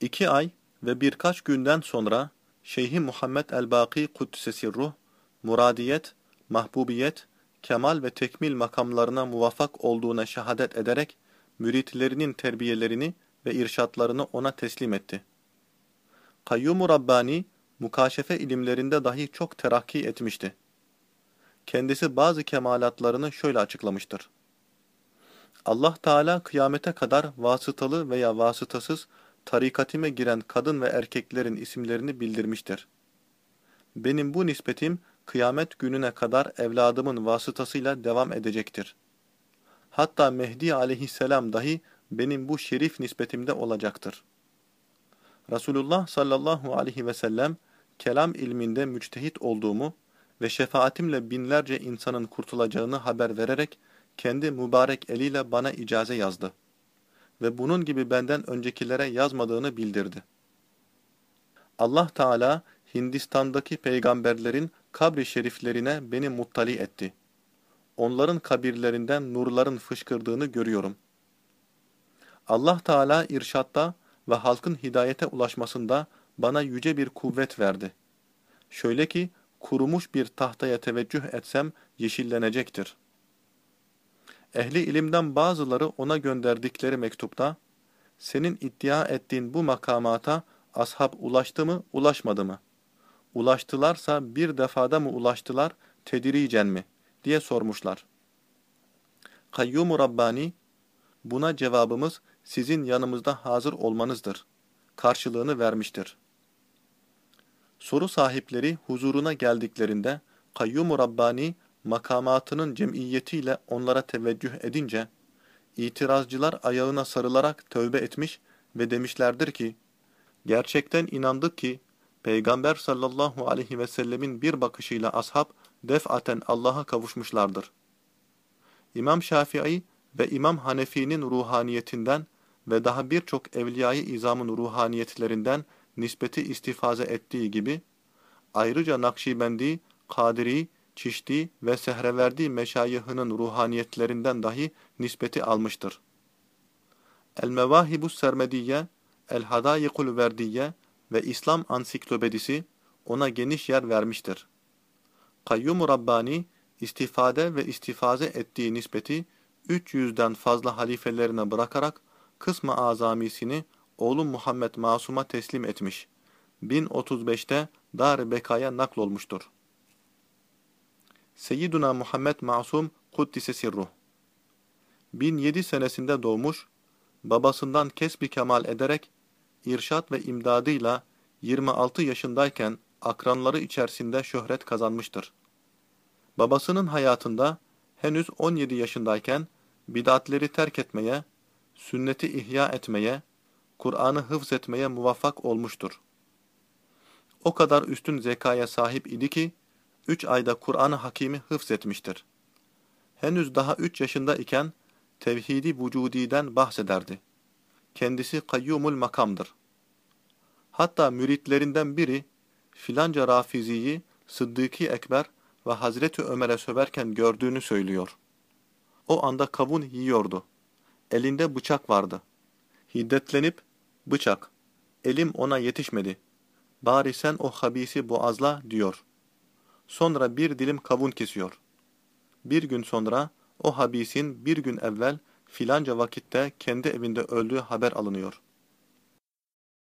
İki ay ve birkaç günden sonra Şeyhi Muhammed el-Baki Kuddisesi Ruh, muradiyet, mahbubiyet, kemal ve tekmil makamlarına muvaffak olduğuna şehadet ederek müritlerinin terbiyelerini ve irşatlarını ona teslim etti. Kayyum-u Rabbani, mukaşefe ilimlerinde dahi çok terakki etmişti. Kendisi bazı kemalatlarını şöyle açıklamıştır. Allah Teala kıyamete kadar vasıtalı veya vasıtasız tarikatime giren kadın ve erkeklerin isimlerini bildirmiştir. Benim bu nispetim kıyamet gününe kadar evladımın vasıtasıyla devam edecektir. Hatta Mehdi aleyhisselam dahi benim bu şerif nispetimde olacaktır. Resulullah sallallahu aleyhi ve sellem kelam ilminde müçtehit olduğumu ve şefaatimle binlerce insanın kurtulacağını haber vererek kendi mübarek eliyle bana icaze yazdı. Ve bunun gibi benden öncekilere yazmadığını bildirdi. Allah Teala Hindistan'daki peygamberlerin kabri şeriflerine beni muttali etti. Onların kabirlerinden nurların fışkırdığını görüyorum. Allah Teala irşatta ve halkın hidayete ulaşmasında bana yüce bir kuvvet verdi. Şöyle ki, kurumuş bir tahtaya teveccüh etsem yeşillenecektir. Ehli ilimden bazıları ona gönderdikleri mektupta, senin iddia ettiğin bu makamata ashab ulaştı mı, ulaşmadı mı? Ulaştılarsa bir defada mı ulaştılar, tediricen mi? diye sormuşlar. Kayyum-u Rabbani, buna cevabımız sizin yanımızda hazır olmanızdır. Karşılığını vermiştir. Soru sahipleri huzuruna geldiklerinde Kayyum-u Rabbani makamatının cemiyetiyle onlara teveccüh edince, itirazcılar ayağına sarılarak tövbe etmiş ve demişlerdir ki, Gerçekten inandık ki, Peygamber sallallahu aleyhi ve sellemin bir bakışıyla ashab defaten Allah'a kavuşmuşlardır. İmam Şafii ve İmam Hanefi'nin ruhaniyetinden ve daha birçok evliyayı izamın ruhaniyetlerinden nispeti istifaze ettiği gibi, ayrıca Nakşibendi, Kadiri, Çişti ve Sehreverdi meşayihinin ruhaniyetlerinden dahi nispeti almıştır. El-Mevahibus Sermediye, El-Hadayikul Verdiye ve İslam Ansiklopedisi ona geniş yer vermiştir. Kayyum-u Rabbani, istifade ve istifaze ettiği nispeti 300'den fazla halifelerine bırakarak kısmı azamisini oğlu Muhammed Masum'a teslim etmiş. 1035'te Dar-ı Beka'ya naklolmuştur. Seyyiduna Muhammed Masum Kuddise Sirruh 1007 senesinde doğmuş, babasından kesbi kemal ederek irşat ve imdadıyla 26 yaşındayken akranları içerisinde şöhret kazanmıştır. Babasının hayatında henüz 17 yaşındayken bidatleri terk etmeye, sünneti ihya etmeye, Kur'an'ı hıfz etmeye muvaffak olmuştur. O kadar üstün zekaya sahip idi ki, üç ayda Kur'an-ı Hakim'i hıfz etmiştir. Henüz daha üç yaşında iken, tevhidi vücudiden bahsederdi. Kendisi kayyumul makamdır. Hatta müritlerinden biri, filanca Rafizi'yi Sıddıki Ekber ve Hazreti Ömer'e söverken gördüğünü söylüyor. O anda kavun yiyordu. Elinde bıçak vardı. Hiddetlenip, bıçak, elim ona yetişmedi. Bari sen o habisi boğazla diyor. Sonra bir dilim kavun kesiyor. Bir gün sonra o habisin bir gün evvel filanca vakitte kendi evinde öldüğü haber alınıyor.